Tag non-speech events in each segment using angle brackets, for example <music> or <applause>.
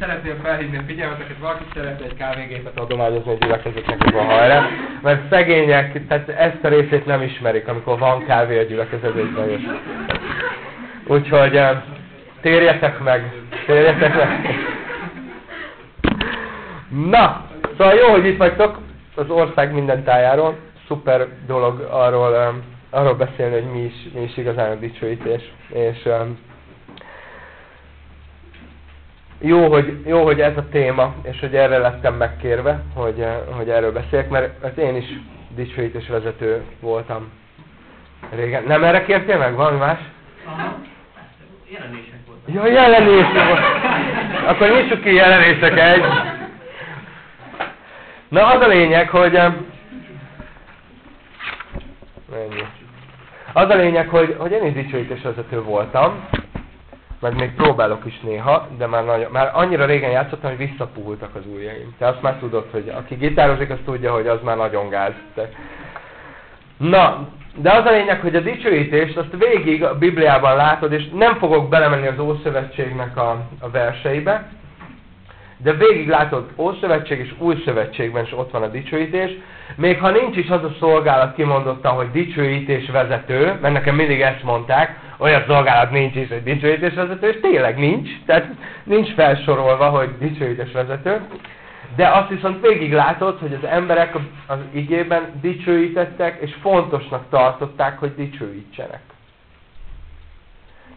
Szeretném felhívni a figyelmeteket, valaki szeretne egy kávégépet adományozni egy gyülekezetnek a hajra, mert szegények, tehát ezt a részét nem ismerik, amikor van kávé a gyülekezetben is. Úgyhogy eh, térjetek meg, térjetek meg. Na, szóval jó, hogy itt vagytok az ország minden tájáról. Szuper dolog arról, eh, arról beszélni, hogy mi is, mi is igazán a dicsőítés. És eh, jó hogy, jó, hogy ez a téma, és hogy erre lettem megkérve, hogy, eh, hogy erről beszéljek, mert az én is dicsőítés vezető voltam régen. Nem erre kértél meg? Valami más? Aha. Jelenések voltak. Ja, jelenések volt. Akkor nyissuk ki jelenések egy. Na, az a lényeg, hogy... eh, Ennyi. Az a lényeg, hogy, hogy én is dicsőítés vezető voltam, meg még próbálok is néha, de már, nagyon, már annyira régen játszottam, hogy visszapuhultak az ujjaim. Te azt már tudod, hogy aki gitározik, az tudja, hogy az már nagyon gáz. Na, de az a lényeg, hogy a dicsőítést azt végig a Bibliában látod, és nem fogok belemenni az Ószövetségnek a, a verseibe, de végig látod Ószövetség és Új Szövetségben is ott van a dicsőítés, még ha nincs is az a szolgálat kimondottan, hogy dicsőítés vezető, mert nekem mindig ezt mondták, olyan szolgálat nincs is, hogy dicsőítés vezető, és tényleg nincs, tehát nincs felsorolva, hogy dicsőítés vezető, de azt viszont végig látod, hogy az emberek az igében dicsőítettek, és fontosnak tartották, hogy dicsőítsenek.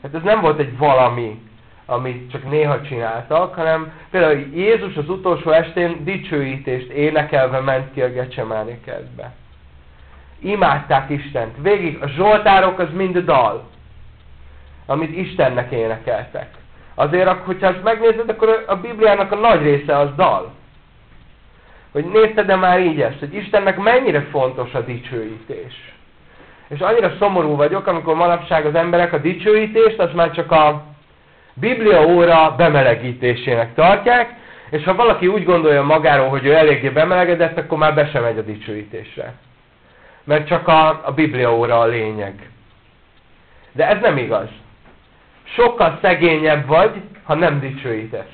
Hát ez nem volt egy valami, amit csak néha csináltak, hanem például Jézus az utolsó estén dicsőítést énekelve ment ki a Gecsemáni kertbe. Imádták Istent. Végig a Zsoltárok az mind dal, amit Istennek énekeltek. Azért, hogyha ezt megnézed, akkor a Bibliának a nagy része az dal. Hogy nézted de már így ezt, hogy Istennek mennyire fontos a dicsőítés. És annyira szomorú vagyok, amikor manapság az emberek a dicsőítést, az már csak a Biblia óra bemelegítésének tartják, és ha valaki úgy gondolja magáról, hogy ő eléggé bemelegedett, akkor már be sem megy a dicsőítésre. Mert csak a, a Biblia óra a lényeg. De ez nem igaz. Sokkal szegényebb vagy, ha nem dicsőítesz.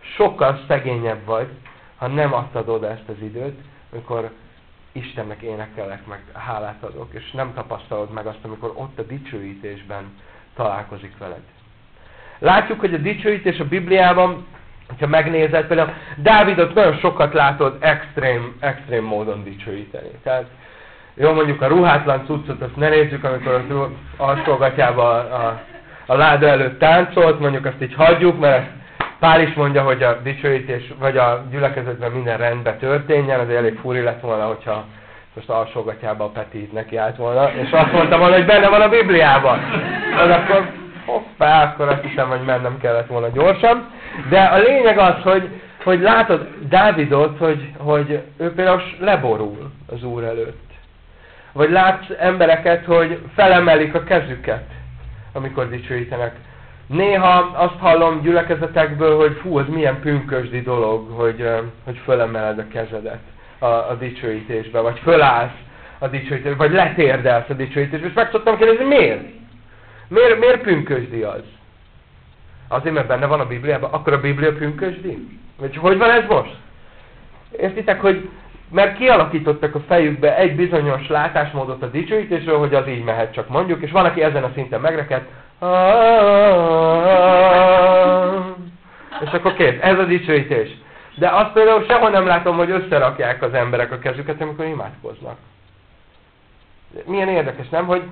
Sokkal szegényebb vagy, ha nem adtad oda ezt az időt, amikor Istennek énekelek, meg hálát adok, és nem tapasztalod meg azt, amikor ott a dicsőítésben találkozik veled. Látjuk, hogy a dicsőítés a Bibliában, ha megnézed, például Dávidot nagyon sokat látod extrém, extrém módon dicsőíteni. Tehát jó, mondjuk a ruhátlan cuccot azt ne nézzük, amikor az alsógatjába a, a, láda előtt táncolt, mondjuk azt így hagyjuk, mert Pál is mondja, hogy a dicsőítés, vagy a gyülekezetben minden rendben történjen, azért elég furi lett volna, hogyha most alsógatjába a Peti neki állt volna, és azt mondta volna, hogy benne van a Bibliában. Az akkor hoppá, akkor azt hiszem, hogy mennem kellett volna gyorsan. De a lényeg az, hogy, hogy látod Dávidot, hogy, hogy ő például leborul az Úr előtt. Vagy látsz embereket, hogy felemelik a kezüket, amikor dicsőítenek. Néha azt hallom gyülekezetekből, hogy fú, az milyen pünkösdi dolog, hogy, hogy fölemeled a kezedet a, a dicsőítésbe, vagy fölállsz a dicsőítésbe, vagy letérdelsz a dicsőítésbe, és meg szoktam kérdezni, miért? Miért, miért pünkösdi az? Azért, mert benne van a Bibliában, akkor a Biblia pünkösdi? Vagy hogy van ez most? Értitek, hogy mert kialakítottak a fejükbe egy bizonyos látásmódot a dicsőítésről, hogy az így mehet csak mondjuk, és van, aki ezen a szinten megrekedt, és akkor kész, ez a dicsőítés. De azt például sehol nem látom, hogy összerakják az emberek a kezüket, amikor imádkoznak. Milyen érdekes, nem? Hogy,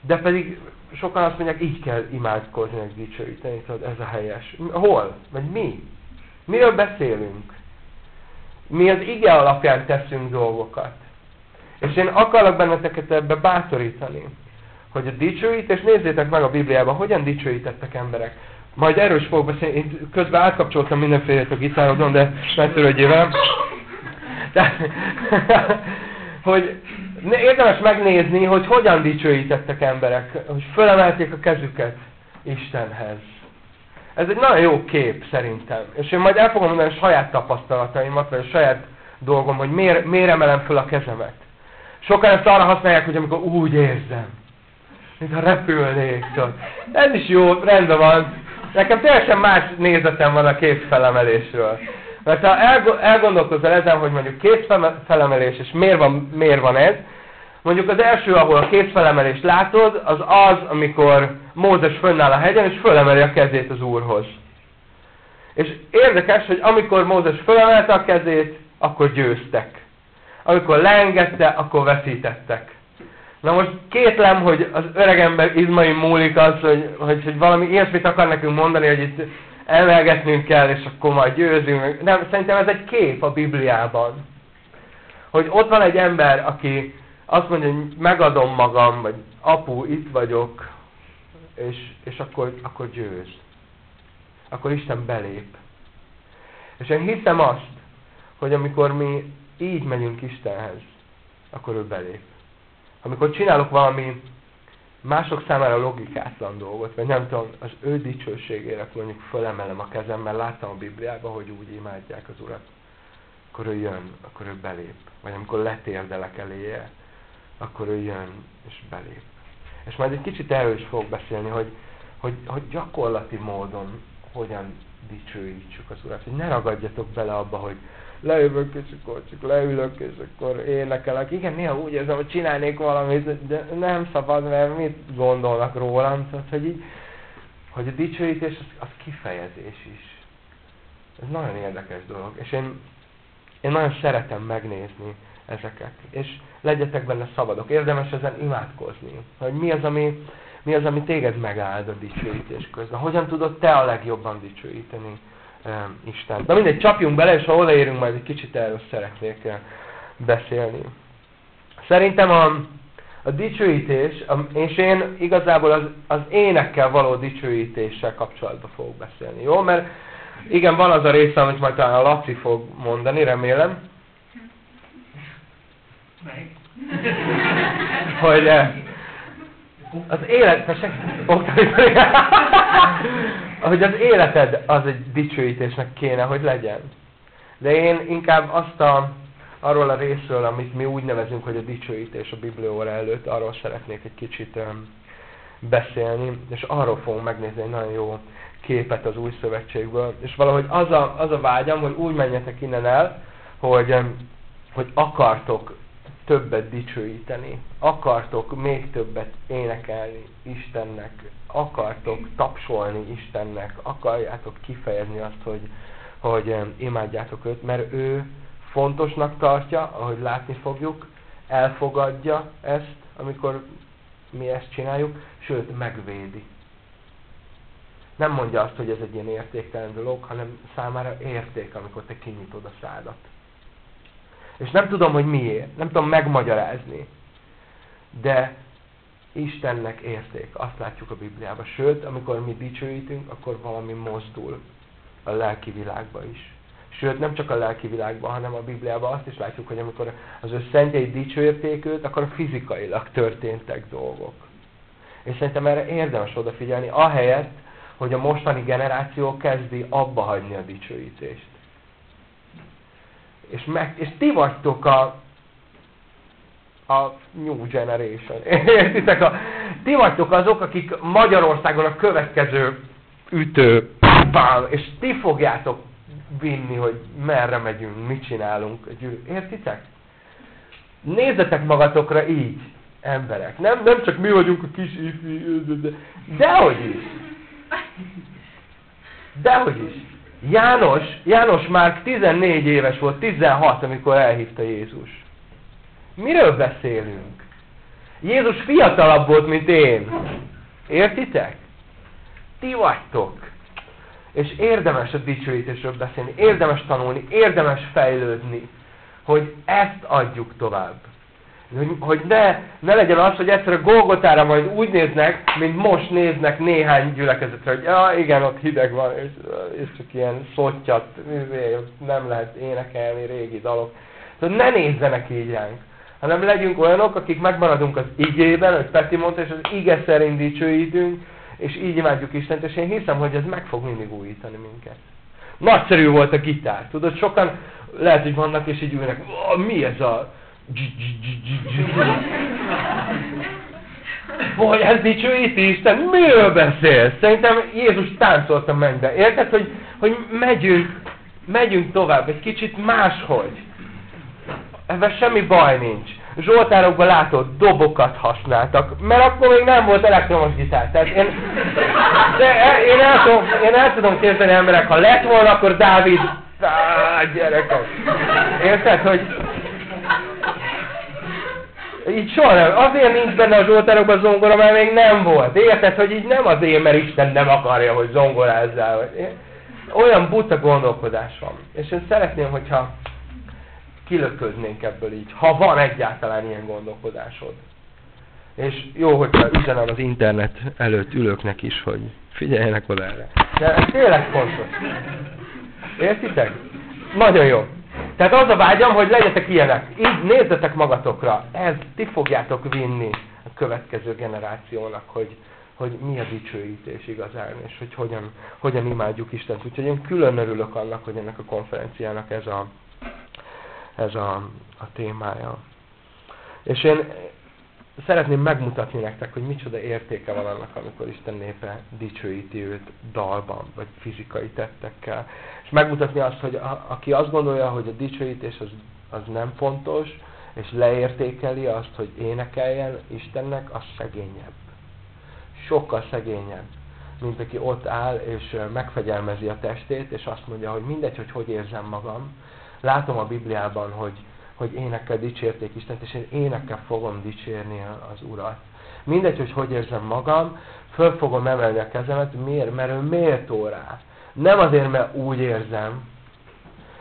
de pedig sokan azt mondják, így kell imádkozni, meg dicsőíteni, tudod, ez a helyes. Hol? Vagy mi? Miről beszélünk? Mi az ige alapján teszünk dolgokat. És én akarok benneteket ebbe bátorítani, hogy a dicsőítés, nézzétek meg a Bibliában, hogyan dicsőítettek emberek. Majd erről is fogok beszélni, én közben átkapcsoltam mindenféle a gitárodon, de ne törődjél De, <laughs> hogy érdemes megnézni, hogy hogyan dicsőítettek emberek, hogy fölemelték a kezüket Istenhez. Ez egy nagyon jó kép szerintem. És én majd el fogom mondani a saját tapasztalataimat, vagy a saját dolgom, hogy miért, miért emelem föl a kezemet. Sokan ezt arra használják, hogy amikor úgy érzem, mintha repülnék. Tudod. Ez is jó, rendben van. nekem teljesen más nézetem van a kézfelemelésről. Mert ha elgondolkozol ezen, hogy mondjuk kézfelemelés, és miért van, miért van ez, mondjuk az első, ahol a kézfelemelést látod, az az, amikor Mózes fönnáll a hegyen, és fölemeli a kezét az Úrhoz. És érdekes, hogy amikor Mózes fölemelte a kezét, akkor győztek. Amikor leengedte, akkor veszítettek. Na most kétlem, hogy az öregember izmai múlik az, hogy, hogy, hogy valami ilyesmit akar nekünk mondani, hogy itt emelgetnünk kell, és akkor majd győzünk. Nem, szerintem ez egy kép a Bibliában. Hogy ott van egy ember, aki azt mondja, hogy megadom magam, vagy apu, itt vagyok, és, és akkor, akkor győz. Akkor Isten belép. És én hiszem azt, hogy amikor mi így megyünk Istenhez, akkor ő belép. Amikor csinálok valami mások számára logikátlan dolgot, vagy nem tudom, az ő dicsőségére mondjuk fölemelem a kezemmel, láttam a Bibliában, hogy úgy imádják az Urat, akkor ő jön, akkor ő belép. Vagy amikor letérdelek eléje, akkor ő jön és belép. És majd egy kicsit erről is fogok beszélni, hogy, hogy, hogy gyakorlati módon hogyan dicsőítsük az Urat. Hogy ne ragadjatok bele abba, hogy leülök, és akkor csak leülök, és akkor énekelek. Igen, néha úgy érzem, hogy csinálnék valamit, de nem szabad, mert mit gondolnak rólam. Tehát, hogy így, hogy a dicsőítés az, az kifejezés is. Ez nagyon érdekes dolog. És én, én nagyon szeretem megnézni ezeket. És legyetek benne szabadok. Érdemes ezen imádkozni. Hogy mi az, ami, mi az, ami téged megáld a dicsőítés közben. Hogyan tudod te a legjobban dicsőíteni um, Isten. Na mindegy, csapjunk bele, és ha odaérünk, majd egy kicsit erről szeretnék beszélni. Szerintem a, a dicsőítés, a, és én igazából az, az énekkel való dicsőítéssel kapcsolatban fogok beszélni. Jó? Mert igen, van az a része, amit majd talán a Laci fog mondani, remélem. Meg. hogy az élet, <laughs> hogy az életed az egy dicsőítésnek kéne, hogy legyen. De én inkább azt a, arról a részről, amit mi úgy nevezünk, hogy a dicsőítés a Biblióra előtt, arról szeretnék egy kicsit um, beszélni, és arról fogunk megnézni egy nagyon jó képet az új szövetségből. És valahogy az a, az a vágyam, hogy úgy menjetek innen el, hogy, hogy akartok többet dicsőíteni, akartok még többet énekelni Istennek, akartok tapsolni Istennek, akarjátok kifejezni azt, hogy, hogy imádjátok őt, mert ő fontosnak tartja, ahogy látni fogjuk, elfogadja ezt, amikor mi ezt csináljuk, sőt, megvédi. Nem mondja azt, hogy ez egy ilyen értéktelen dolog, hanem számára érték, amikor te kinyitod a szádat. És nem tudom, hogy miért. Nem tudom megmagyarázni. De Istennek érték. Azt látjuk a Bibliában. Sőt, amikor mi dicsőítünk, akkor valami mozdul a lelki világba is. Sőt, nem csak a lelki világban, hanem a Bibliában azt is látjuk, hogy amikor az ő szentjei dicsőérték őt, akkor fizikailag történtek dolgok. És szerintem erre érdemes odafigyelni, ahelyett, hogy a mostani generáció kezdi abba hagyni a dicsőítést és, meg, és ti vagytok a, a New Generation. <laughs> Értitek? A, ti vagytok azok, akik Magyarországon a következő ütő, bám, és ti fogjátok vinni, hogy merre megyünk, mit csinálunk. Értitek? Nézzetek magatokra így, emberek. Nem, nem csak mi vagyunk a kis ifi, de, dehogy is. Dehogy is. János, János már 14 éves volt, 16, amikor elhívta Jézus. Miről beszélünk? Jézus fiatalabb volt, mint én. Értitek? Ti vagytok. És érdemes a dicsőítésről beszélni, érdemes tanulni, érdemes fejlődni, hogy ezt adjuk tovább. Hogy, hogy ne, ne legyen az, hogy egyszer a Golgotára majd úgy néznek, mint most néznek néhány gyülekezetre, hogy ja, igen, ott hideg van, és, és csak ilyen szottyat, izé, nem lehet énekelni régi dalok. Tehát ne nézzenek így ránk, hanem legyünk olyanok, akik megmaradunk az igében, hogy Peti mondta, és az ige szerint dicsőítünk, és így imádjuk Istent, és én hiszem, hogy ez meg fog mindig újítani minket. Nagyszerű volt a gitár. Tudod, sokan lehet, hogy vannak, és így ülnek, mi ez a Vagy ez dicsőíti Isten? Miről beszélsz? Szerintem Jézus táncolt a mennybe. Érted, hogy, hogy megyünk, megyünk tovább, egy kicsit máshogy. Ebben semmi baj nincs. Zsoltárokban látod, dobokat használtak, mert akkor még nem volt elektromos gitár. Tehát én, de én, el tudom, én el tudom képzelni emberek, ha lett volna, akkor Dávid, á, gyerekek. Érted, hogy így soha nem. Azért nincs benne a Zsoltárokban zongora, mert még nem volt. Érted, hogy így nem azért, mert Isten nem akarja, hogy zongorázzál. Vagy. Olyan buta gondolkodás van. És én szeretném, hogyha kilököznénk ebből így, ha van egyáltalán ilyen gondolkodásod. És jó, hogyha üzenem az internet előtt ülőknek is, hogy figyeljenek oda erre. De ez tényleg fontos. Értitek? Nagyon jó. Tehát az a vágyam, hogy legyetek ilyenek. Így nézzetek magatokra. Ez ti fogjátok vinni a következő generációnak, hogy, hogy mi a dicsőítés igazán, és hogy hogyan, hogyan imádjuk Istent. Úgyhogy én külön örülök annak, hogy ennek a konferenciának ez a, ez a, a témája. És én szeretném megmutatni nektek, hogy micsoda értéke van annak, amikor Isten népe dicsőíti őt dalban, vagy fizikai tettekkel. És megmutatni azt, hogy a, aki azt gondolja, hogy a dicsőítés az, az nem fontos, és leértékeli azt, hogy énekeljen Istennek, az szegényebb. Sokkal szegényebb, mint aki ott áll, és megfegyelmezi a testét, és azt mondja, hogy mindegy, hogy hogy érzem magam, látom a Bibliában, hogy, hogy énekkel dicsérték Istent, és én énekkel fogom dicsérni az Urat. Mindegy, hogy hogy érzem magam, föl fogom emelni a kezemet, miért? Mert ő méltó rá. Nem azért, mert úgy érzem,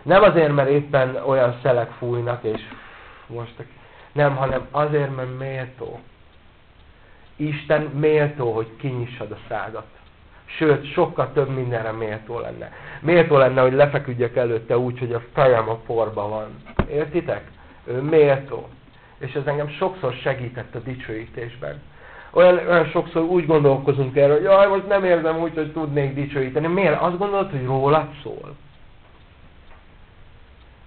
nem azért, mert éppen olyan szelek fújnak, és most nem, hanem azért, mert méltó. Isten méltó, hogy kinyissad a szádat. Sőt, sokkal több mindenre méltó lenne. Méltó lenne, hogy lefeküdjek előtte úgy, hogy a fejem a porba van. Értitek? Ő méltó. És ez engem sokszor segített a dicsőítésben. Olyan, olyan sokszor úgy gondolkozunk erről, hogy jaj, most nem érzem úgy, hogy tudnék dicsőíteni. Miért? Azt gondolod, hogy rólad szól?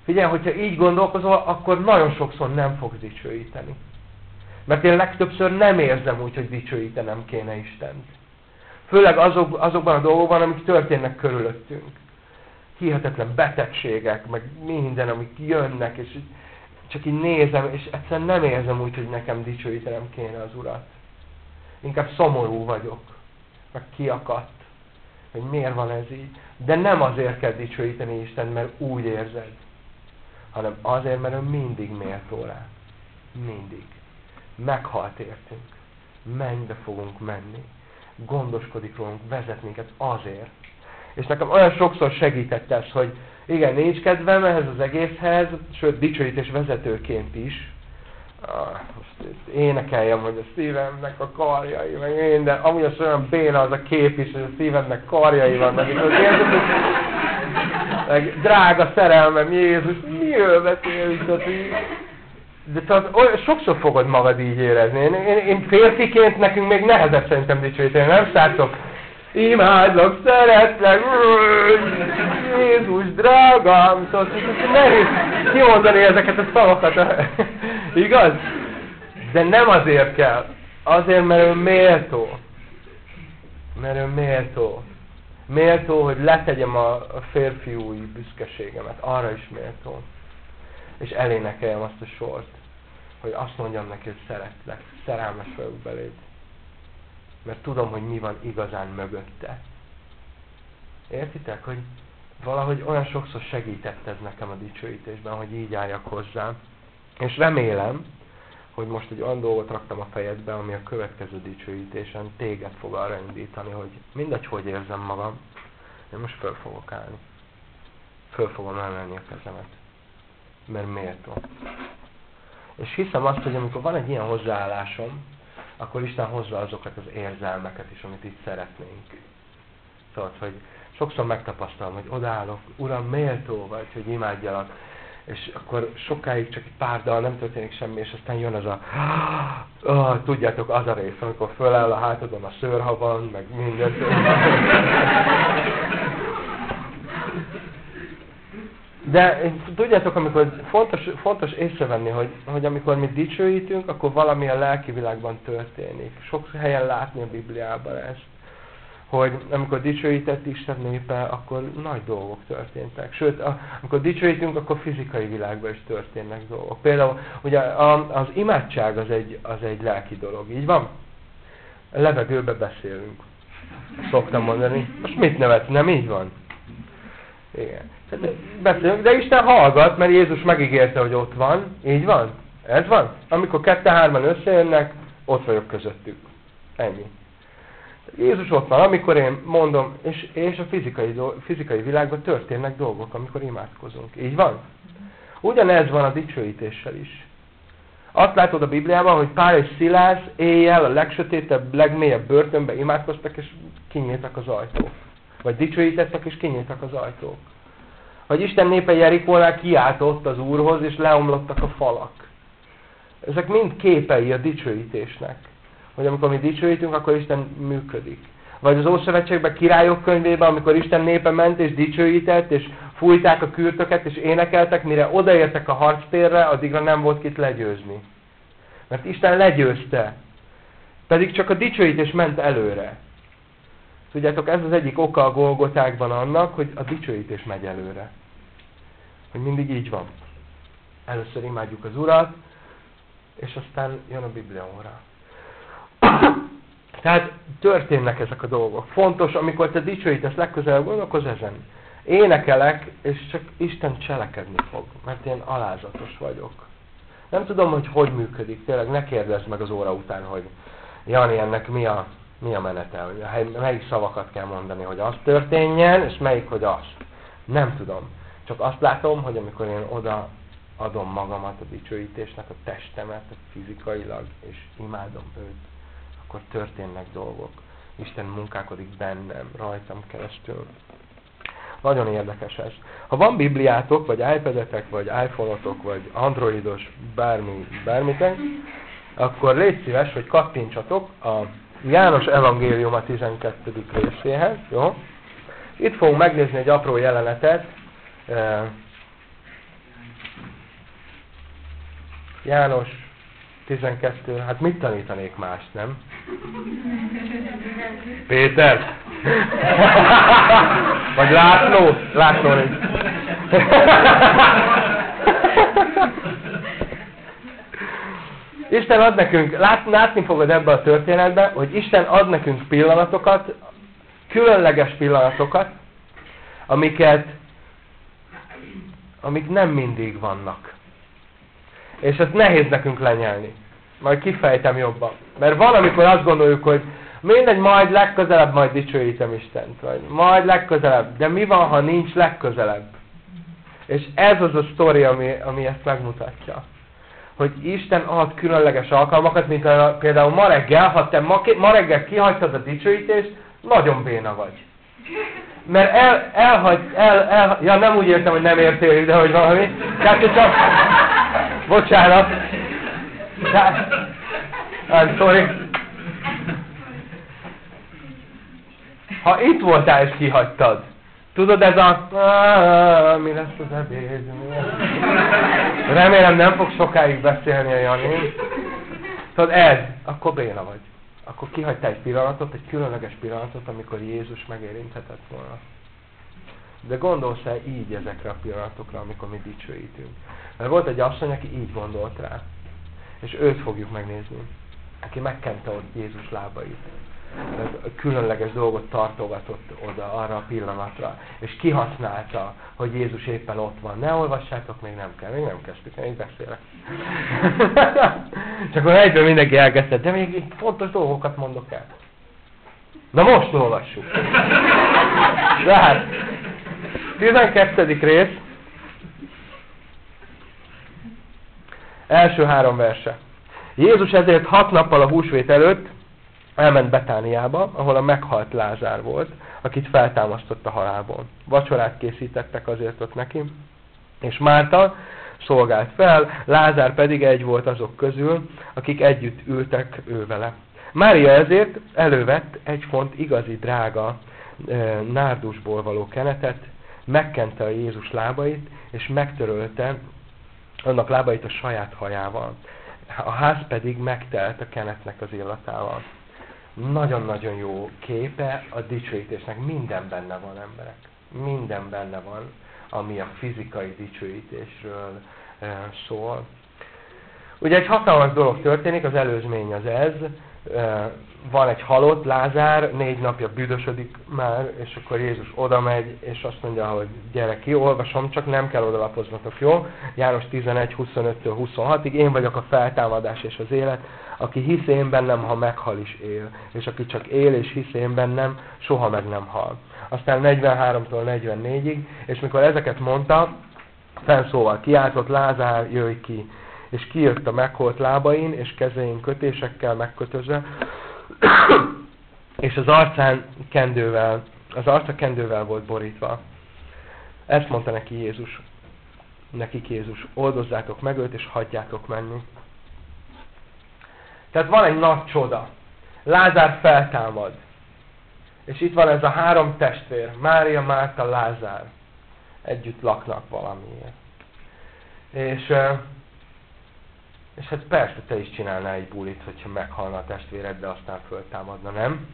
Figyelj, hogyha így gondolkozol, akkor nagyon sokszor nem fogsz dicsőíteni. Mert én legtöbbször nem érzem úgy, hogy dicsőítenem kéne Istent. Főleg azok, azokban a dolgokban, amik történnek körülöttünk. Hihetetlen betegségek, meg minden, amik jönnek, és csak így nézem, és egyszerűen nem érzem úgy, hogy nekem dicsőítenem kéne az Urat. Inkább szomorú vagyok, meg kiakadt, hogy miért van ez így. De nem azért kell dicsőíteni Isten, mert úgy érzed, hanem azért, mert ő mindig méltó rá. Mindig. Meghalt értünk. Mennybe fogunk menni gondoskodik rólunk, vezet minket azért. És nekem olyan sokszor segített ez, hogy igen, nincs kedvem ehhez az egészhez, sőt, dicsőítés vezetőként is. Most énekeljem, hogy a szívemnek a karjai, meg minden, amúgy az olyan béna az a kép is, hogy a szívemnek karjai érzem, hogy meg drága szerelmem, Jézus, miről beszélünk, hogy de tehát sokszor fogod magad így érezni. Én, én, én férfiként nekünk még nehezebb szerintem dicsőíteni, nem srácok? Imádlak, szeretlek, Jézus, drágám, szóval nehéz kimondani ezeket a szavakat, igaz? De nem azért kell, azért, mert ő méltó. Mert ő méltó. Méltó, hogy letegyem a, férfiúi büszkeségemet, arra is méltó és elénekeljem azt a sort, hogy azt mondjam neki, hogy szeretlek, szerelmes vagyok beléd. Mert tudom, hogy mi van igazán mögötte. Értitek, hogy valahogy olyan sokszor segített ez nekem a dicsőítésben, hogy így álljak hozzá. És remélem, hogy most egy olyan dolgot raktam a fejedbe, ami a következő dicsőítésen téged fog arra indítani, hogy mindegy, hogy érzem magam, én most föl fogok állni. Föl fogom emelni a kezemet mert méltó. És hiszem azt, hogy amikor van egy ilyen hozzáállásom, akkor Isten hozza azokat az érzelmeket is, amit itt szeretnénk. Szóval, hogy sokszor megtapasztalom, hogy odállok, Uram, méltó vagy, hogy imádjalak, és akkor sokáig csak egy pár dal, nem történik semmi, és aztán jön az a, oh, tudjátok, az a rész, amikor föláll a hátadon a szőrhavan, meg minden. <laughs> De tudjátok, amikor fontos, fontos észrevenni, hogy, hogy amikor mi dicsőítünk, akkor valami a lelki világban történik. Sok helyen látni a Bibliában ezt hogy amikor dicsőített Isten népe, akkor nagy dolgok történtek. Sőt, a, amikor dicsőítünk, akkor fizikai világban is történnek dolgok. Például ugye az imádság az egy, az egy lelki dolog, így van? A levegőbe beszélünk. Szoktam mondani. Most mit nevet? Nem így van? Igen. Beszélünk, de Isten hallgat, mert Jézus megígérte, hogy ott van. Így van? Ez van? Amikor kette-hárman összejönnek, ott vagyok közöttük. Ennyi. Jézus ott van, amikor én mondom, és, és a fizikai, fizikai világban történnek dolgok, amikor imádkozunk. Így van? Ugyanez van a dicsőítéssel is. Azt látod a Bibliában, hogy Pál és Szilász éjjel a legsötétebb, legmélyebb börtönbe imádkoztak, és kinyíltak az ajtók. Vagy dicsőítettek, és kinyíltak az ajtók. Hogy Isten népe Jerikónál kiáltott az Úrhoz, és leomlottak a falak. Ezek mind képei a dicsőítésnek hogy amikor mi dicsőítünk, akkor Isten működik. Vagy az Ószövetségben királyok könyvében, amikor Isten népe ment és dicsőített, és fújták a kürtöket, és énekeltek, mire odaértek a harctérre, addigra nem volt kit legyőzni. Mert Isten legyőzte. Pedig csak a dicsőítés ment előre. Tudjátok, ez az egyik oka a Golgotákban annak, hogy a dicsőítés megy előre. Hogy mindig így van. Először imádjuk az Urat, és aztán jön a Biblia óra. <coughs> Tehát történnek ezek a dolgok. Fontos, amikor te dicsőítesz legközelebb, gondolkozz ezen. Énekelek, és csak Isten cselekedni fog, mert én alázatos vagyok. Nem tudom, hogy hogy működik, tényleg ne kérdezd meg az óra után, hogy Jani, ennek mi a, mi a menete, hogy melyik szavakat kell mondani, hogy az történjen, és melyik, hogy az. Nem tudom. Csak azt látom, hogy amikor én oda adom magamat a dicsőítésnek, a testemet, fizikailag, és imádom őt, akkor történnek dolgok. Isten munkálkodik bennem, rajtam keresztül. Nagyon érdekes ez. Ha van Bibliátok, vagy iPad-etek, vagy iPhone-otok, vagy Androidos, bármi, bármitek, akkor légy szíves, hogy kattintsatok a János Evangélium a 12. részéhez, jó? Itt fogunk megnézni egy apró jelenetet. János 12, hát mit tanítanék más, nem? Péter? Vagy László? László nincs. Isten ad nekünk, lát, látni fogod ebbe a történetbe, hogy Isten ad nekünk pillanatokat, különleges pillanatokat, amiket, amik nem mindig vannak. És ezt nehéz nekünk lenyelni. Majd kifejtem jobban. Mert van, amikor azt gondoljuk, hogy mindegy, majd legközelebb majd dicsőítem Istent. Vagy majd legközelebb. De mi van, ha nincs legközelebb? És ez az a sztori, ami, ami ezt megmutatja. Hogy Isten ad különleges alkalmakat, mint például ma reggel, ha te ma, reggel kihagytad a dicsőítést, nagyon béna vagy. Mert el, elhagy, el, el, ja nem úgy értem, hogy nem értél ide, hogy valami. Tehát csak, bocsánat, I'm sorry. Ha itt voltál és kihagytad, tudod ez a mi lesz az ebéd? Remélem nem fog sokáig beszélni a Jani. Tudod ez, akkor béna vagy. Akkor kihagytál egy pillanatot, egy különleges pillanatot, amikor Jézus megérinthetett volna. De gondolsz-e így ezekre a pillanatokra, amikor mi dicsőítünk? Mert volt egy asszony, aki így gondolt rá. És őt fogjuk megnézni, aki megkente ott Jézus lábait. Különleges dolgot tartogatott oda arra a pillanatra, és kihasználta, hogy Jézus éppen ott van. Ne olvassátok, még nem kell, még nem kezdtük, én beszélek. <laughs> Csak akkor egyből mindenki elkezdte, de még fontos dolgokat mondok el. Na most olvassuk. <laughs> De hát, 12. rész, Első három verse. Jézus ezért hat nappal a húsvét előtt elment Betániába, ahol a meghalt Lázár volt, akit feltámasztott a halálból. Vacsorát készítettek azért ott neki, és Márta szolgált fel, Lázár pedig egy volt azok közül, akik együtt ültek ő vele. Mária ezért elővett egy font igazi drága nárdusból való kenetet, megkente a Jézus lábait, és megtörölte annak lábait a saját hajával. A ház pedig megtelt a kenetnek az illatával. Nagyon-nagyon jó képe a dicsőítésnek. Minden benne van, emberek. Minden benne van, ami a fizikai dicsőítésről e, szól. Ugye egy hatalmas dolog történik, az előzmény az ez, van egy halott, Lázár, négy napja büdösödik már, és akkor Jézus oda megy, és azt mondja, hogy gyere ki, olvasom, csak nem kell odalapoznotok, jó? János 11, 25-től 26-ig, én vagyok a feltámadás és az élet, aki hisz én bennem, ha meghal is él, és aki csak él és hisz én bennem, soha meg nem hal. Aztán 43-tól 44-ig, és mikor ezeket mondta, fenszóval kiáltott, Lázár, jöjj ki! És kijött a megholt lábain, és kezein kötésekkel megkötözve, és az arcán kendővel, az arca kendővel volt borítva. Ezt mondta neki Jézus, nekik Jézus, oldozzátok meg őt, és hagyjátok menni. Tehát van egy nagy csoda. Lázár feltámad. És itt van ez a három testvér, Mária, Márta, Lázár. Együtt laknak valamiért. És és hát persze te is csinálnál egy bulit, hogyha meghalna a testvéred, de aztán föltámadna, nem?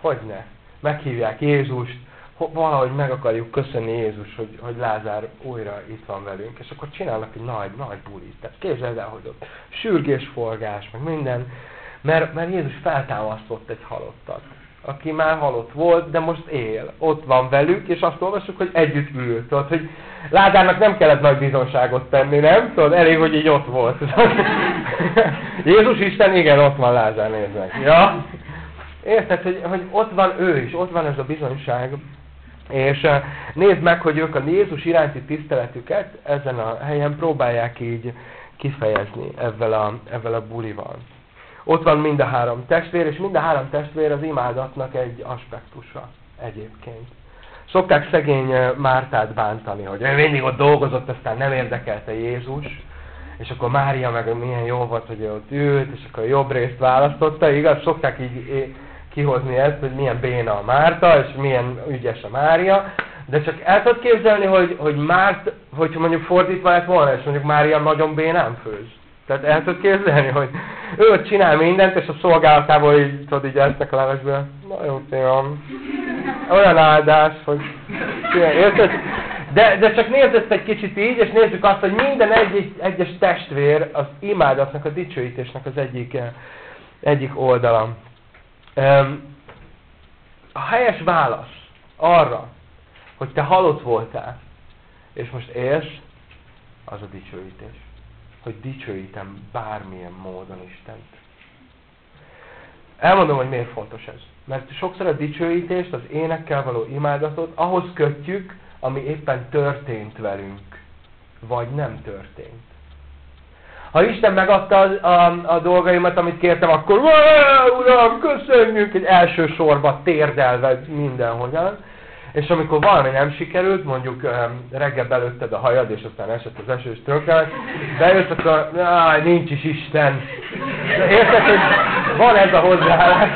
Hogy ne? Meghívják Jézust, valahogy meg akarjuk köszönni Jézus, hogy, hogy Lázár újra itt van velünk, és akkor csinálnak egy nagy, nagy bulit. Tehát képzeld el, hogy ott sürgésforgás, meg minden, mert, mert Jézus feltámasztott egy halottat aki már halott volt, de most él. Ott van velük, és azt olvasjuk, hogy együtt ült. Tudod, hogy Lázárnak nem kellett nagy bizonságot tenni, nem? Tudod, elég, hogy így ott volt. <laughs> Jézus Isten, igen, ott van Lázár, nézd. Ja? Érted, hogy, hogy ott van ő is, ott van ez a bizonyság. És uh, nézd meg, hogy ők a Jézus iránti tiszteletüket ezen a helyen próbálják így kifejezni ezzel a, ezzel a bulival. Ott van mind a három testvér, és mind a három testvér az imádatnak egy aspektusa egyébként. Szokták szegény Mártát bántani, hogy ő mindig ott dolgozott, aztán nem érdekelte Jézus, és akkor Mária meg milyen jó volt, hogy ő ott ült, és akkor a jobb részt választotta, igaz? Szokták így kihozni ezt, hogy milyen béna a Márta, és milyen ügyes a Mária, de csak el tudod képzelni, hogy, hogy Márt, hogyha mondjuk fordítva lett volna, és mondjuk Mária nagyon bénán főz. Tehát el tudod képzelni, hogy ő csinál mindent, és a szolgálatából így, tudod, így esznek a levesből. Na jó, tényleg. Olyan áldás, hogy... Érted? De, de csak nézd ezt egy kicsit így, és nézzük azt, hogy minden egy, egyes testvér az imádatnak, a dicsőítésnek az egyik, egyik oldala. A helyes válasz arra, hogy te halott voltál, és most élsz, az a dicsőítés hogy dicsőítem bármilyen módon Istent. Elmondom, hogy miért fontos ez. Mert sokszor a dicsőítést, az énekkel való imádatot ahhoz kötjük, ami éppen történt velünk, vagy nem történt. Ha Isten megadta a, a, a dolgaimat, amit kértem, akkor Uram, köszönjük, egy első sorba térdelve mindenhogyan és amikor valami nem sikerült, mondjuk um, reggel belőtted a hajad, és aztán esett az eső, és trönkelt, bejössz, akkor áj, nincs is Isten. Érted, hogy van ez a hozzáállás.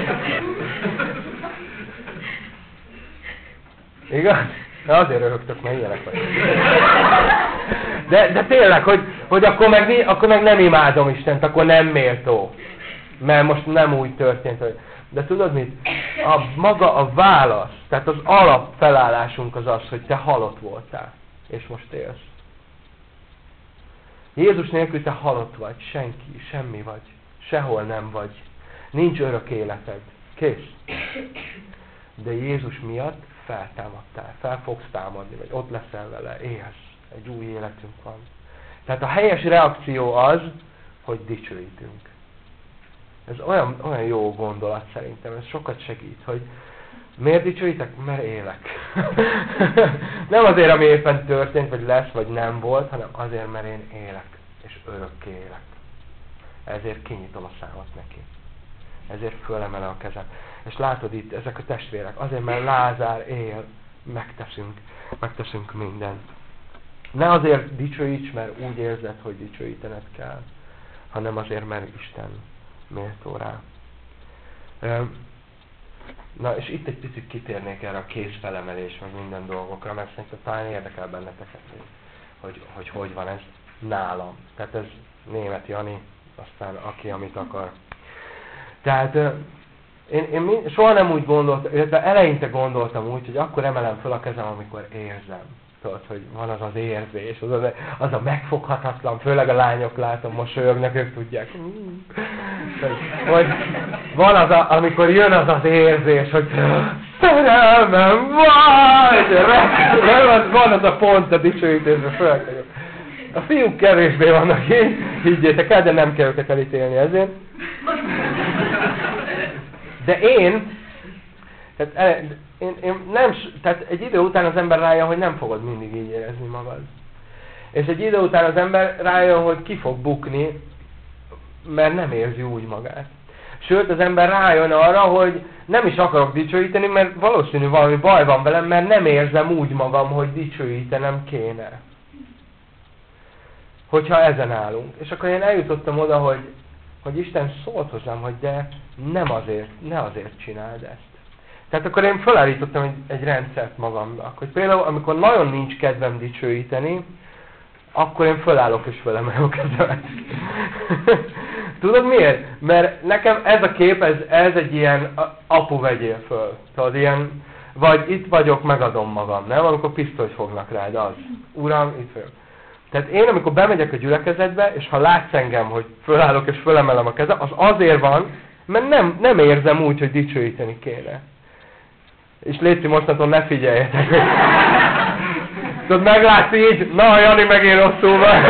Igaz? De azért röhögtök, mert ilyenek vagy. De, de tényleg, hogy, hogy akkor, meg, akkor meg nem imádom Istent, akkor nem méltó. Mert most nem úgy történt, hogy de tudod mit? A maga a válasz, tehát az alapfelállásunk az az, hogy te halott voltál, és most élsz. Jézus nélkül te halott vagy, senki, semmi vagy, sehol nem vagy. Nincs örök életed. Kész. De Jézus miatt feltámadtál, fel fogsz támadni, vagy ott leszel vele, élsz. Egy új életünk van. Tehát a helyes reakció az, hogy dicsőítünk. Ez olyan, olyan jó gondolat szerintem, ez sokat segít, hogy miért dicsőítek? Mert élek. <laughs> nem azért, ami éppen történt, vagy lesz, vagy nem volt, hanem azért, mert én élek, és örökké élek. Ezért kinyitom a számat neki. Ezért fölemele a kezem. És látod itt, ezek a testvérek, azért, mert Lázár él, megteszünk, megteszünk mindent. Ne azért dicsőíts, mert úgy érzed, hogy dicsőítened kell, hanem azért, mert Isten méltó rá. Na, és itt egy picit kitérnék erre a kézfelemelés, meg minden dolgokra, mert szerintem talán érdekel benneteket, hogy hogy, hogy hogy van ez nálam. Tehát ez német Jani, aztán aki amit akar. Tehát én, én soha nem úgy gondoltam, illetve eleinte gondoltam úgy, hogy akkor emelem fel a kezem, amikor érzem. Tudod, hogy van az az érzés, az, az, az a megfoghatatlan, főleg a lányok látom, mosolyognak, ők tudják. Hogy, van az, a, amikor jön az az érzés, hogy szerelmem van, van, van az a pont a dicsőítésben, főleg. A fiúk kevésbé vannak én, higgyétek el, de nem kell őket elítélni ezért. De én, tehát e, én, én nem, tehát egy idő után az ember rájön, hogy nem fogod mindig így érezni magad. És egy idő után az ember rájön, hogy ki fog bukni, mert nem érzi úgy magát. Sőt, az ember rájön arra, hogy nem is akarok dicsőíteni, mert valószínű valami baj van velem, mert nem érzem úgy magam, hogy dicsőítenem kéne. Hogyha ezen állunk. És akkor én eljutottam oda, hogy, hogy Isten szólt hozzám, hogy de nem azért, ne azért csináld ezt. Tehát akkor én felállítottam egy, egy rendszert magamnak, hogy például amikor nagyon nincs kedvem dicsőíteni, akkor én fölállok és felemelem a kezemet. <laughs> Tudod miért? Mert nekem ez a kép, ez, ez egy ilyen apu vegyél föl. Tudod, ilyen, vagy itt vagyok, megadom magam, nem? Amikor pisztolyt fognak rád, az. Uram, itt vagyok. Tehát én, amikor bemegyek a gyülekezetbe, és ha látsz engem, hogy fölállok és fölemelem a kezem, az azért van, mert nem, nem érzem úgy, hogy dicsőíteni kéne. És létszi mostantól ne figyeljetek. Tudod, meglátsz így, na, Jani megint rosszul van.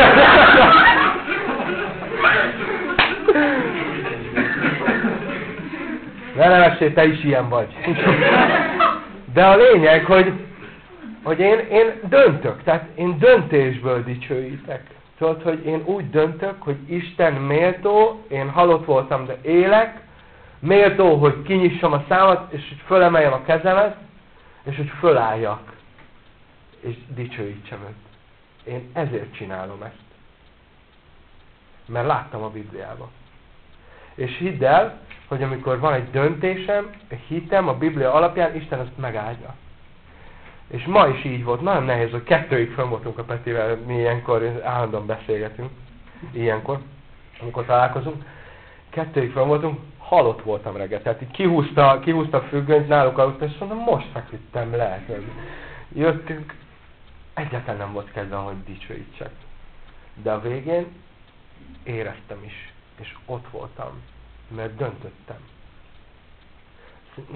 Ne nevessél, te is ilyen vagy. De a lényeg, hogy, hogy én, én döntök, tehát én döntésből dicsőítek. Tudod, hogy én úgy döntök, hogy Isten méltó, én halott voltam, de élek, méltó, hogy kinyissam a számat, és hogy fölemeljem a kezemet, és hogy fölálljak, és dicsőítsem őt. Én ezért csinálom ezt. Mert láttam a Bibliában. És hidd el, hogy amikor van egy döntésem, egy hitem a Biblia alapján, Isten azt megáldja. És ma is így volt. Nagyon nehéz, hogy kettőig fönn voltunk a Petivel, mi ilyenkor állandóan beszélgetünk, ilyenkor, amikor találkozunk. Kettőig fönn voltunk, halott voltam reggel. Tehát így kihúzta, kihúzta a függönyt, náluk aludt, és mondom, most feküdtem le. Jöttünk, egyáltalán nem volt kedvem, hogy dicsőítsek. De a végén éreztem is, és ott voltam mert döntöttem.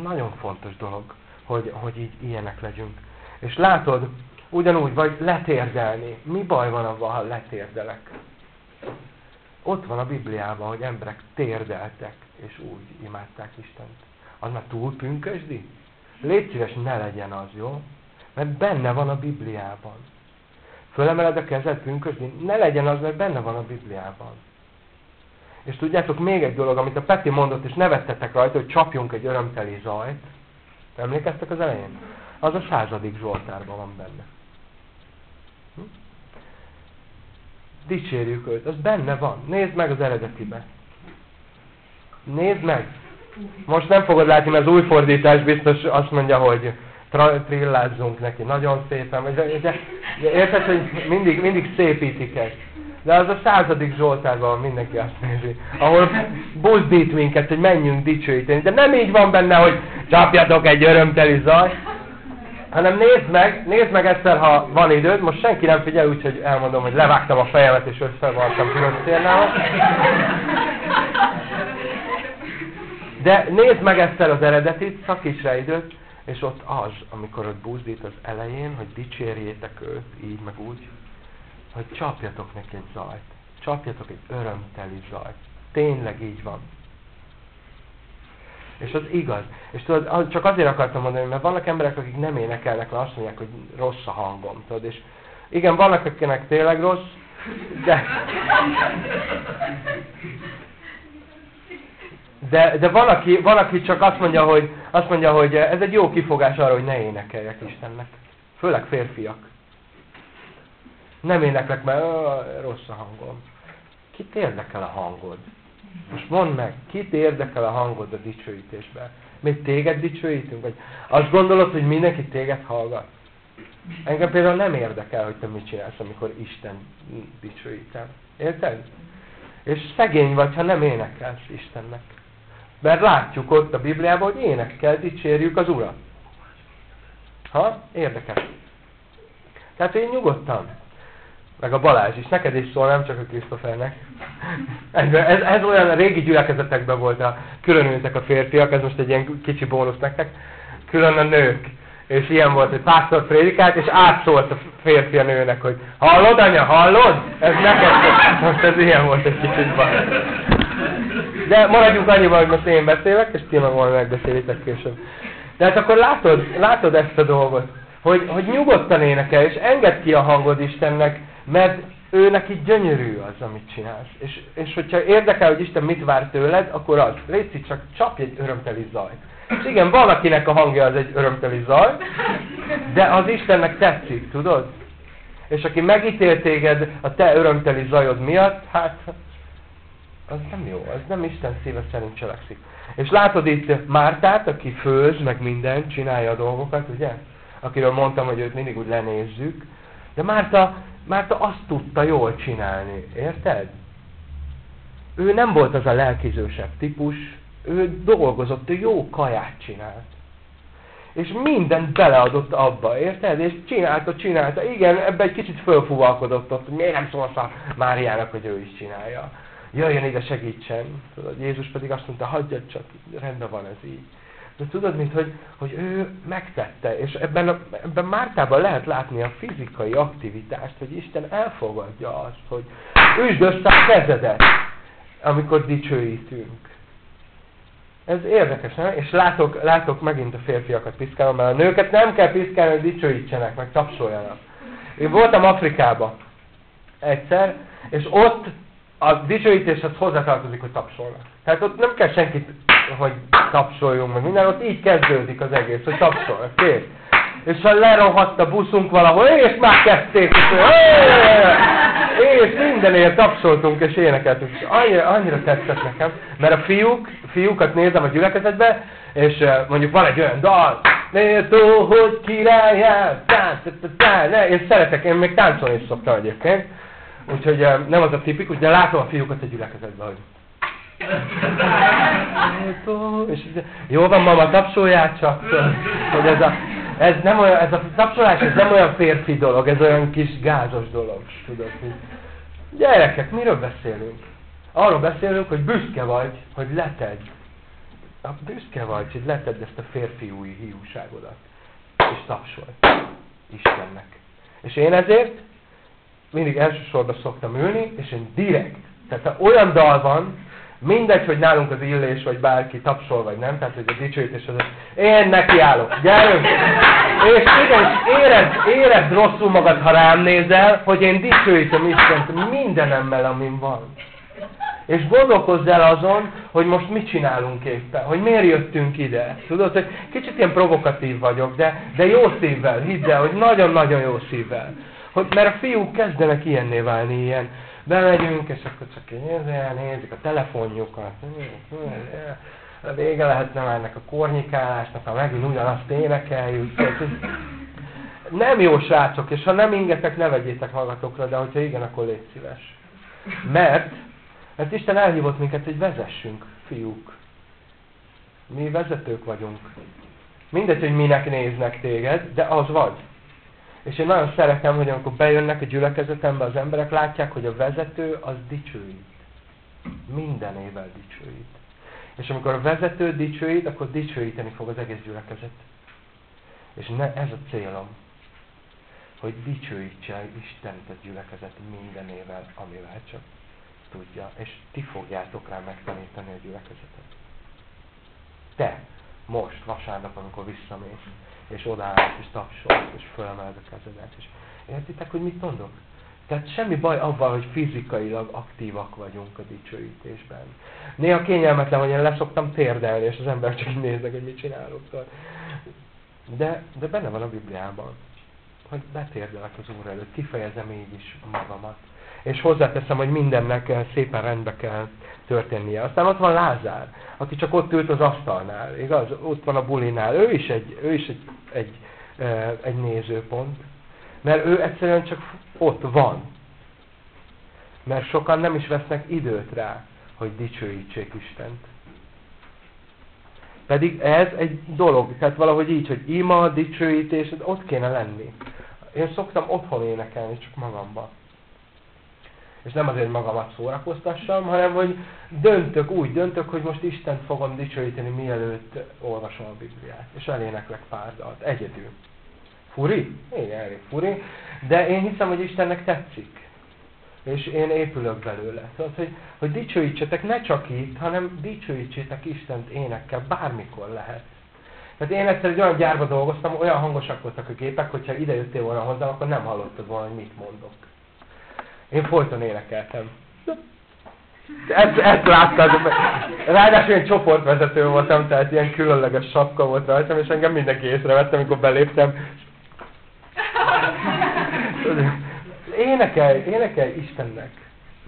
Nagyon fontos dolog, hogy, hogy így ilyenek legyünk. És látod, ugyanúgy, vagy letérdelni. Mi baj van avval, ha letérdelek? Ott van a Bibliában, hogy emberek térdeltek, és úgy imádták Istent. Az már túl pünkösdi? Légy szíves, ne legyen az, jó? Mert benne van a Bibliában. Fölemeled a kezed pünkösdi? Ne legyen az, mert benne van a Bibliában. És tudjátok, még egy dolog, amit a Peti mondott, és nevettetek rajta, hogy csapjunk egy örömteli zajt. Emlékeztek az elején? Az a századik Zsoltárban van benne. Hm? Dicsérjük őt, az benne van. Nézd meg az eredetibe. Nézd meg! Most nem fogod látni, mert az új fordítás biztos azt mondja, hogy trillázzunk neki nagyon szépen. De, de, de érted, hogy mindig, mindig szépítik ezt. De az a századik Zsoltárban mindenki azt nézi, ahol buzdít minket, hogy menjünk dicsőíteni. De nem így van benne, hogy csapjatok egy örömteli zaj, hanem nézd meg, nézd meg egyszer, ha van időd, most senki nem figyel, úgyhogy elmondom, hogy levágtam a fejemet és összevartam piros célnál. De nézd meg egyszer az eredetit, szakíts rá időt, és ott az, amikor ott buzdít az elején, hogy dicsérjétek őt, így meg úgy, hogy csapjatok neki egy zajt. Csapjatok egy örömteli zajt. Tényleg így van. És az igaz. És tudod, csak azért akartam mondani, mert vannak emberek, akik nem énekelnek, mert azt mondják, hogy rossz a hangom. Tudod, és igen, vannak, akinek tényleg rossz, de... De, de van, aki, van, aki csak azt mondja, hogy, azt mondja, hogy ez egy jó kifogás arra, hogy ne énekeljek Istennek. Főleg férfiak. Nem éneklek, mert ö, rossz a hangom. Kit érdekel a hangod? Most mondd meg, kit érdekel a hangod a dicsőítésben? Még téged dicsőítünk? Vagy azt gondolod, hogy mindenki téged hallgat? Engem például nem érdekel, hogy te mit csinálsz, amikor Isten dicsőítem. Érted? És szegény vagy, ha nem énekelsz Istennek. Mert látjuk ott a Bibliában, hogy énekkel dicsérjük az Urat. Ha? Érdekes. Tehát én nyugodtan. Meg a Balázs is. Neked is szól, nem csak a Krisztofernek. Ez, ez, ez olyan régi gyülekezetekben volt a különültek a férfiak, ez most egy ilyen kicsi bónusz nektek. Külön a nők. És ilyen volt, hogy pásztor prédikált, és átszólt a férfi a nőnek, hogy hallod anya, hallod? Ez neked. Most ez ilyen volt egy kicsit baj. De maradjunk annyiban, hogy most én beszélek, és ti meg majd megbeszélitek később. De hát akkor látod, látod ezt a dolgot, hogy, hogy nyugodtan énekel, és engedd ki a hangod Istennek, mert ő neki gyönyörű az, amit csinálsz. És, és hogyha érdekel, hogy Isten mit vár tőled, akkor az, légy csak csapj egy örömteli zajt. És igen, valakinek a hangja az egy örömteli zaj, de az Istennek tetszik, tudod? És aki megítél téged a te örömteli zajod miatt, hát az nem jó, az nem Isten szíve szerint cselekszik. És látod itt Mártát, aki főz, meg minden, csinálja a dolgokat, ugye? Akiről mondtam, hogy őt mindig úgy lenézzük. De Márta, Márta azt tudta jól csinálni, érted? Ő nem volt az a lelkizősebb típus, ő dolgozott, ő jó kaját csinált. És mindent beleadott abba, érted? És csinálta, csinálta. Igen, ebbe egy kicsit fölfúvalkodott ott, miért nem szólsz a Máriának, hogy ő is csinálja jöjjön ide, segítsen. Tudod, Jézus pedig azt mondta, hagyjad csak, rendben van ez így. De tudod, mint hogy, hogy ő megtette, és ebben, a, ebben Mártában lehet látni a fizikai aktivitást, hogy Isten elfogadja azt, hogy üsd össze a kezedet, amikor dicsőítünk. Ez érdekes, nem? És látok, látok megint a férfiakat piszkálom, mert a nőket nem kell piszkálni, hogy dicsőítsenek, meg tapsoljanak. Én voltam Afrikában egyszer, és ott a dicsőítéshez hozzátartozik, hogy tapsolnak. Tehát ott nem kell senkit, hogy tapsoljunk meg minden, ott így kezdődik az egész, hogy tapsolnak, kész. És ha lerohadt a buszunk valahol, és már kezdték, és, és mindenért tapsoltunk és énekeltünk. És annyira, annyira tetszett nekem, mert a fiúk, fiúkat nézem a gyülekezetbe, és mondjuk van egy olyan dal, Méltó, hogy tán, én szeretek, én még táncolni is szoktam egyébként, Úgyhogy nem az a tipikus, de látom a fiúkat a gyülekezetben, hogy... És jó van, mama, tapsolját csak. Hogy ez, a, ez, nem olyan, ez a tapsolás ez nem olyan férfi dolog, ez olyan kis gázos dolog. Tudod. Gyerekek, miről beszélünk? Arról beszélünk, hogy büszke vagy, hogy leted. A büszke vagy, hogy leted ezt a férfiúi hiúságodat. És tapsolj Istennek. És én ezért mindig elsősorban szoktam ülni, és én direkt, tehát ha olyan dal van, mindegy, hogy nálunk az illés, vagy bárki tapsol, vagy nem, tehát hogy a dicsőítés az, én nekiállok, gyerünk! És igen, érezd, érezd rosszul magad, ha rám nézel, hogy én dicsőítem Istent mindenemmel, amin van. És gondolkozz el azon, hogy most mit csinálunk éppen, hogy miért jöttünk ide. Tudod, hogy kicsit ilyen provokatív vagyok, de, de jó szívvel, hidd el, hogy nagyon-nagyon jó szívvel. Hogy, mert a fiúk kezdenek ilyenné válni, ilyen, bemegyünk, és akkor csak nézzel, nézik a telefonjukat, vége lehetne már ennek a kornyikálásnak, ha megint ugyanazt énekeljük. Nem jó srácok, és ha nem ingetek, ne vegyétek magatokra, de hogyha igen, akkor légy szíves. Mert, mert Isten elhívott minket, hogy vezessünk, fiúk. Mi vezetők vagyunk. Mindegy, hogy minek néznek téged, de az vagy. És én nagyon szeretem, hogy amikor bejönnek a gyülekezetembe, az emberek látják, hogy a vezető az dicsőít. Mindenével dicsőít. És amikor a vezető dicsőít, akkor dicsőíteni fog az egész gyülekezet. És ne, ez a célom, hogy dicsőítse Istent a gyülekezet mindenével, amivel csak tudja. És ti fogjátok rá megtanítani a gyülekezetet. Te, most, vasárnap, amikor visszamész és odaállsz, és tapsolsz, és fölemeled a kezedet. És értitek, hogy mit mondok? Tehát semmi baj abban, hogy fizikailag aktívak vagyunk a dicsőítésben. Néha kényelmetlen, hogy én leszoktam térdelni, és az ember csak néznek, hogy mit csinálok. De, de benne van a Bibliában. hogy betérdelek az Úr előtt, kifejezem így is magamat. És hozzáteszem, hogy mindennek szépen rendbe kell történnie. Aztán ott van Lázár, aki csak ott ült az asztalnál, igaz? Ott van a bulinál. Ő is egy, ő is egy, egy, egy nézőpont. Mert ő egyszerűen csak ott van. Mert sokan nem is vesznek időt rá, hogy dicsőítsék Istent. Pedig ez egy dolog, tehát valahogy így, hogy ima, dicsőítés, ott kéne lenni. Én szoktam otthon énekelni, csak magamban. És nem azért, magamat szórakoztassam, hanem hogy döntök, úgy döntök, hogy most Istent fogom dicsőíteni, mielőtt olvasom a Bibliát. És eléneklek pár dalt, egyedül. Furi? Igen, elég furi. De én hiszem, hogy Istennek tetszik. És én épülök belőle. Szóval, hogy, hogy dicsőítsetek ne csak itt, hanem dicsőítsétek Istent énekkel, bármikor lehet. Tehát én egyszer egy olyan gyárba dolgoztam, olyan hangosak voltak a gépek, hogyha ide jöttél volna hozzá, akkor nem hallottad volna, hogy mit mondok. Én folyton énekeltem. Ezt, ezt láttad. Ráadásul én csoportvezető voltam, tehát ilyen különleges sapka volt rajtam, és engem mindenki észrevette, amikor beléptem. Énekelj, énekelj Istennek.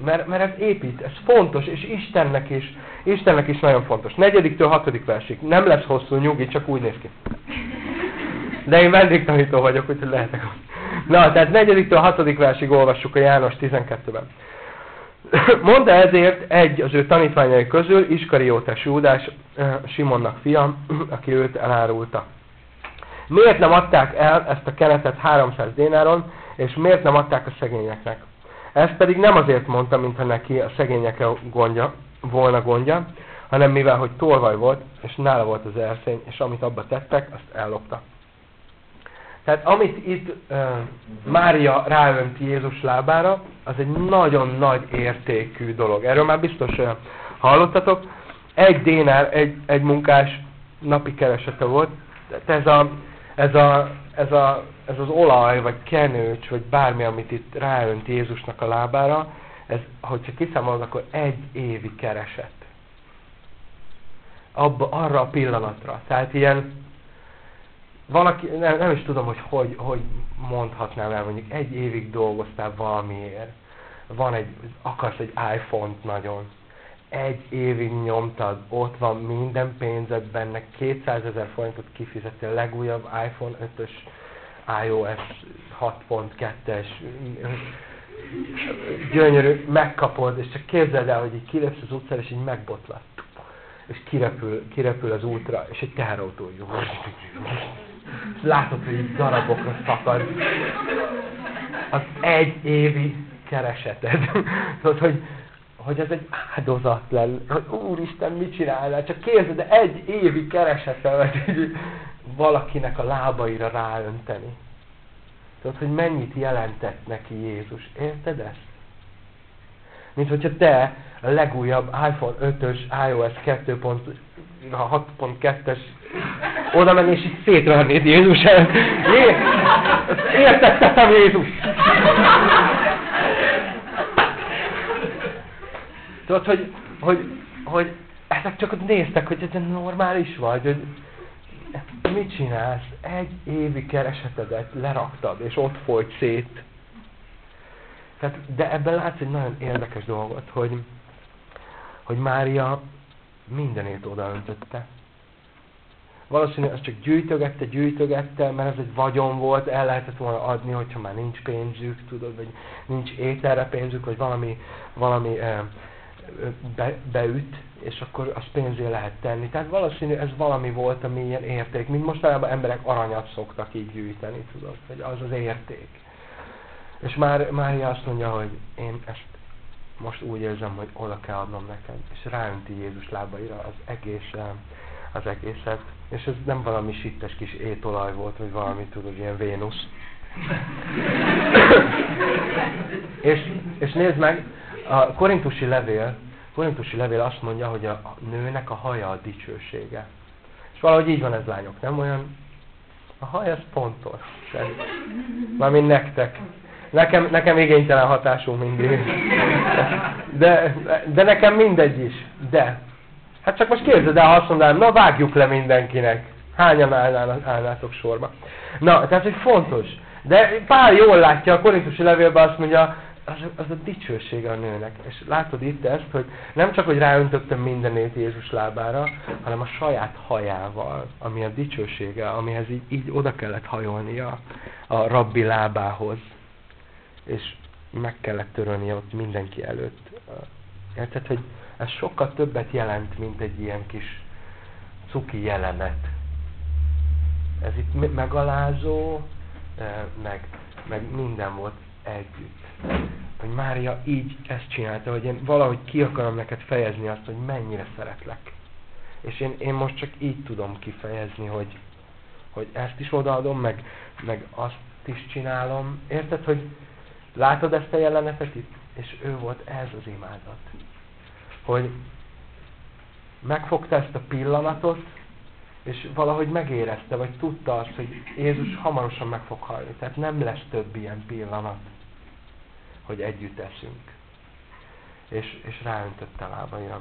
Mert, mert ez épít, ez fontos, és Istennek is, Istennek is nagyon fontos. Negyediktől hatodik versig. Nem lesz hosszú, nyugi, csak úgy néz ki. De én vendégtanító vagyok, úgyhogy lehetek ott. Na, tehát negyediktől hatodik versig olvassuk a János 12-ben. <clears throat> Mondta ezért egy az ő tanítványai közül, Iskariótes Júdás, eh, Simonnak fia, <clears throat> aki őt elárulta. Miért nem adták el ezt a kenetet 300 dénáron, és miért nem adták a szegényeknek? Ezt pedig nem azért mondta, mintha neki a szegényekre gondja, volna gondja, hanem mivel, hogy tolvaj volt, és nála volt az erszény, és amit abba tettek, azt ellopta. Tehát amit itt uh, Mária ráönt Jézus lábára, az egy nagyon nagy értékű dolog. Erről már biztos uh, hallottatok. Egy dénár, egy, egy munkás napi keresete volt. Tehát ez, a, ez, a, ez, a, ez az olaj, vagy kenőcs, vagy bármi, amit itt ráönt Jézusnak a lábára, ez, hogyha kiszámolod, akkor egy évi kereset. Abba, arra a pillanatra. Tehát ilyen valaki, nem, nem is tudom, hogy, hogy hogy mondhatnám el, mondjuk egy évig dolgoztál valamiért, van egy, akarsz egy iPhone-t nagyon, egy évig nyomtad, ott van minden pénzed benne, 200 ezer forintot kifizettél, legújabb iPhone 5-ös iOS 6.2-es, gyönyörű, megkapod, és csak képzeld el, hogy így kilépsz az utcára, és így megbotlasz. És kirepül, kirepül az útra, és egy teherautó látod, hogy így darabokra szakad. Az egy évi kereseted. Tudod, hogy, hogy ez egy áldozat lenne, hogy Úristen, mit csinálnál? Csak képzeld, de egy évi keresetemet valakinek a lábaira ráönteni. Tudod, hogy mennyit jelentett neki Jézus. Érted ezt? Mint hogyha te a legújabb iPhone 5-ös iOS 2.6.2-es oda menni, és így szétvernéd Jézus el. Értettem Jézus! Tudod, hogy, hogy, hogy ezek csak ott néztek, hogy ez normális vagy, hogy mit csinálsz? Egy évi keresetedet leraktad, és ott folyt szét. Tehát, de ebben látsz egy nagyon érdekes dolgot, hogy, hogy Mária mindenét odaöntötte. Valószínűleg ez csak gyűjtögette, gyűjtögette, mert ez egy vagyon volt, el lehetett volna adni, hogyha már nincs pénzük, tudod, vagy nincs ételre pénzük, vagy valami, valami e, be, beüt, és akkor az pénzé lehet tenni. Tehát valószínű ez valami volt, ami ilyen érték. Mint mostanában emberek aranyat szoktak így gyűjteni, tudod, hogy az az érték. És már Mária azt mondja, hogy én ezt most úgy érzem, hogy oda kell adnom neked. És ráönti Jézus lábaira az egész, az egészet. És ez nem valami sittes kis étolaj volt, vagy valami, tudod, ilyen Vénusz. <coughs> és, és nézd meg, a korintusi levél, korintusi levél azt mondja, hogy a nőnek a haja a dicsősége. És valahogy így van ez lányok, nem olyan? A haj az fontos. Mármint nektek. Nekem, nekem igénytelen hatású mindig. De, de nekem mindegy is. De. Hát csak most képzeld el, ha azt mondanám, na vágjuk le mindenkinek. Hányan állnának, állnátok sorba. Na, tehát, hogy fontos. De Pál jól látja, a korintusi levélben azt mondja, az, az a dicsősége a nőnek. És látod itt ezt, hogy nem csak, hogy ráöntöttem mindenét Jézus lábára, hanem a saját hajával, ami a dicsősége, amihez így, így oda kellett hajolnia a rabbi lábához. És meg kellett törölnie ott mindenki előtt. Érted, hogy ez sokkal többet jelent, mint egy ilyen kis cuki jelenet. Ez itt megalázó, eh, meg, meg minden volt együtt. Hogy Mária így ezt csinálta, hogy én valahogy ki akarom neked fejezni azt, hogy mennyire szeretlek. És én, én most csak így tudom kifejezni, hogy, hogy ezt is odaadom, meg, meg azt is csinálom. Érted, hogy látod ezt a jelenetet itt? És ő volt ez az imádat. Hogy megfogta ezt a pillanatot, és valahogy megérezte, vagy tudta azt, hogy Jézus hamarosan meg fog halni. Tehát nem lesz több ilyen pillanat, hogy együtt eszünk. És, és ráöntötte lábaira.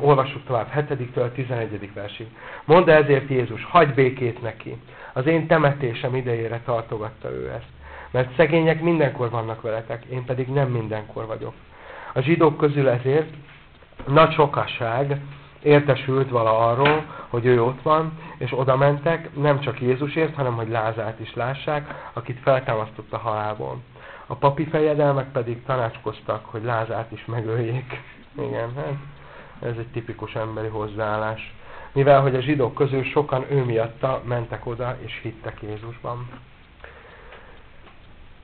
Olvassuk tovább, 7-től 11. versig. Mondd ezért Jézus, hagyj békét neki. Az én temetésem idejére tartogatta ő ezt. Mert szegények mindenkor vannak veletek, én pedig nem mindenkor vagyok. A zsidók közül ezért nagy sokasság értesült vala arról, hogy ő ott van, és oda mentek, nem csak Jézusért, hanem hogy Lázát is lássák, akit feltámasztott a halálból. A papi fejedelmek pedig tanácskoztak, hogy Lázát is megöljék. Igen, hát ez egy tipikus emberi hozzáállás. Mivel, hogy a zsidók közül sokan ő miatta mentek oda, és hittek Jézusban.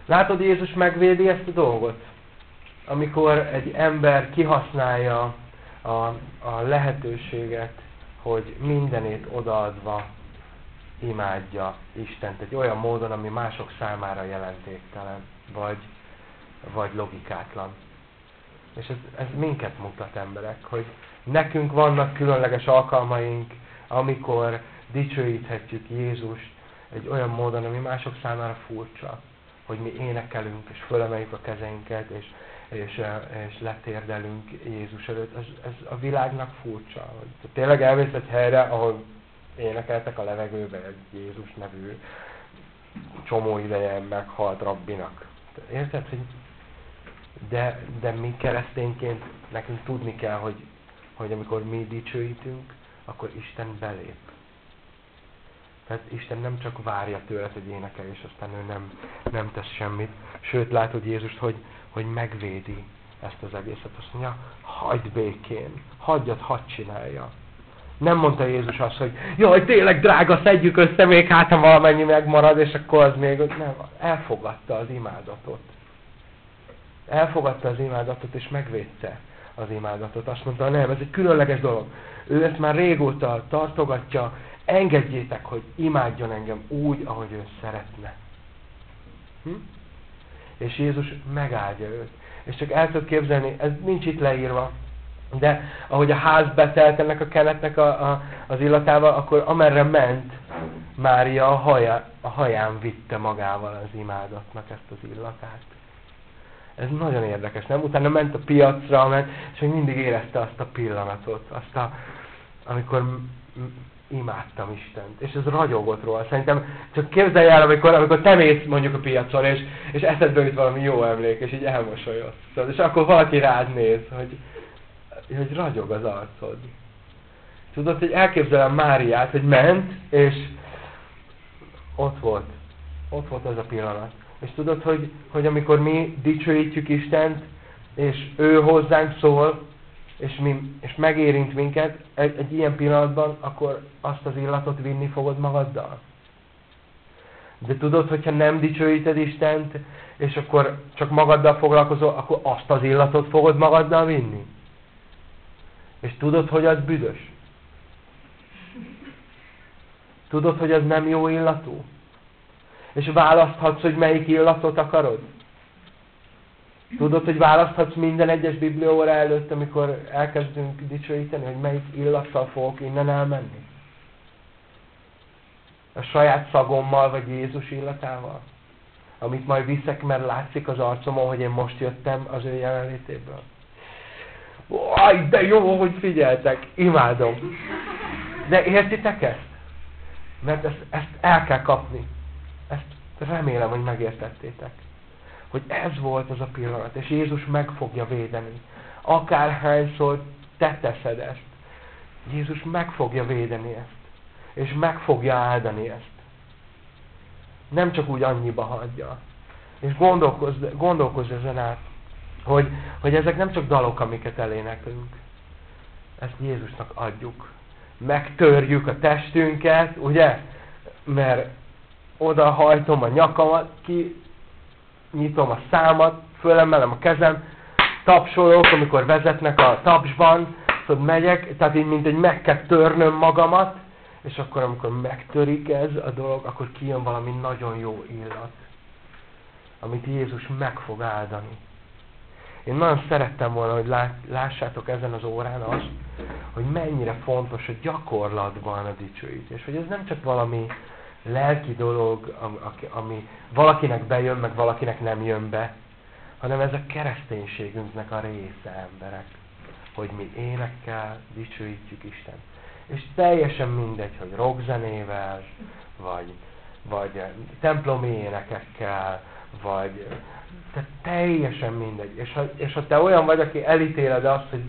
Látod, Jézus megvédi ezt a dolgot? Amikor egy ember kihasználja a, a lehetőséget, hogy mindenét odaadva imádja Istent egy olyan módon, ami mások számára jelentéktelen, vagy, vagy logikátlan. És ez, ez minket mutat emberek, hogy nekünk vannak különleges alkalmaink, amikor dicsőíthetjük Jézust egy olyan módon, ami mások számára furcsa, hogy mi énekelünk, és fölemeljük a kezeinket, és és, eh, és letérdelünk Jézus előtt, ez, ez a világnak furcsa. Hogy tényleg elvész egy helyre, ahol énekeltek a levegőbe egy Jézus nevű csomó ideje meghalt rabbinak. Érted, hogy de, de mi keresztényként nekünk tudni kell, hogy, hogy amikor mi dicsőítünk, akkor Isten belép. Tehát Isten nem csak várja tőled, hogy énekelj, és aztán ő nem, nem tesz semmit. Sőt, látod Jézust, hogy, hogy megvédi ezt az egészet. Azt mondja, hagyd békén, hagyjad, hadd csinálja. Nem mondta Jézus azt, hogy jaj, tényleg drága, szedjük össze még hát, ha valamennyi megmarad, és akkor az még... Nem, elfogadta az imádatot. Elfogadta az imádatot, és megvédte az imádatot. Azt mondta, nem, ez egy különleges dolog. Ő ezt már régóta tartogatja, engedjétek, hogy imádjon engem úgy, ahogy ő szeretne. Hm? és Jézus megáldja őt. És csak el tudod képzelni, ez nincs itt leírva, de ahogy a ház betelt ennek a kenetnek a, a, az illatával, akkor amerre ment, Mária a, haja, a haján vitte magával az imádatnak ezt az illatát. Ez nagyon érdekes, nem? Utána ment a piacra, ment, és még mindig érezte azt a pillanatot, azt a, amikor imádtam Istent. És ez ragyogott róla. Szerintem csak képzelj el, amikor, amikor te mész mondjuk a piacon, és, és eszedbe jut valami jó emlék, és így elmosolyodsz. És akkor valaki rád néz, hogy, hogy ragyog az arcod. Tudod, hogy elképzelem Máriát, hogy ment, és ott volt. Ott volt az a pillanat. És tudod, hogy, hogy amikor mi dicsőítjük Istent, és ő hozzánk szól, és, mi, és megérint minket egy, egy ilyen pillanatban, akkor azt az illatot vinni fogod magaddal. De tudod, hogyha nem dicsőíted Istent, és akkor csak magaddal foglalkozol, akkor azt az illatot fogod magaddal vinni. És tudod, hogy az büdös. Tudod, hogy az nem jó illatú. És választhatsz, hogy melyik illatot akarod. Tudod, hogy választhatsz minden egyes biblióra előtt, amikor elkezdünk dicsőíteni, hogy melyik illattal fogok innen elmenni? A saját szagommal, vagy Jézus illatával? Amit majd viszek, mert látszik az arcomon, hogy én most jöttem az ő jelenlétéből. Aj, de jó, hogy figyeltek, imádom. De értitek ezt? Mert ezt, ezt el kell kapni. Ezt Remélem, hogy megértettétek. Hogy ez volt az a pillanat, és Jézus meg fogja védeni. Akárhányszor te teszed ezt. Jézus meg fogja védeni ezt. És meg fogja áldani ezt. Nem csak úgy annyiba hagyja. És gondolkozz, gondolkozz ezen át, hogy, hogy ezek nem csak dalok, amiket eléneklünk. Ezt Jézusnak adjuk. Megtörjük a testünket, ugye? Mert oda hajtom a nyakamat, ki nyitom a számat, fölemelem a kezem, tapsolok, amikor vezetnek a tapsban, tudod, megyek, tehát így mint egy meg kell törnöm magamat, és akkor amikor megtörik ez a dolog, akkor kijön valami nagyon jó illat, amit Jézus meg fog áldani. Én nagyon szerettem volna, hogy lássátok ezen az órán azt, hogy mennyire fontos a gyakorlatban a dicsőítés. Hogy ez nem csak valami lelki dolog, ami valakinek bejön, meg valakinek nem jön be, hanem ez a kereszténységünknek a része, emberek. Hogy mi énekkel dicsőítjük Isten. És teljesen mindegy, hogy rockzenével, vagy, vagy templomi énekekkel, vagy tehát teljesen mindegy. És ha, és ha te olyan vagy, aki elítéled azt, hogy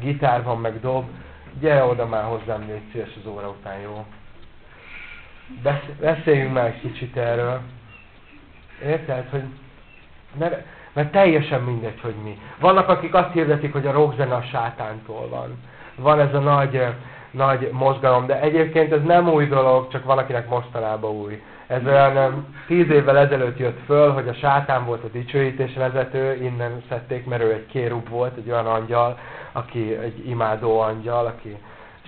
gitár van, meg dob, gyere oda már hozzám, légy szíves az óra után, jó? Beszéljünk már egy kicsit erről. Érted? Hogy mert, mert teljesen mindegy, hogy mi. Vannak, akik azt hirdetik, hogy a rockzene a sátántól van. Van ez a nagy, nagy mozgalom, de egyébként ez nem új dolog, csak van, akinek mostanában új. Ez olyan tíz évvel ezelőtt jött föl, hogy a sátán volt a dicsőítés vezető, innen szedték, mert ő egy kérub volt, egy olyan angyal, aki egy imádó angyal, aki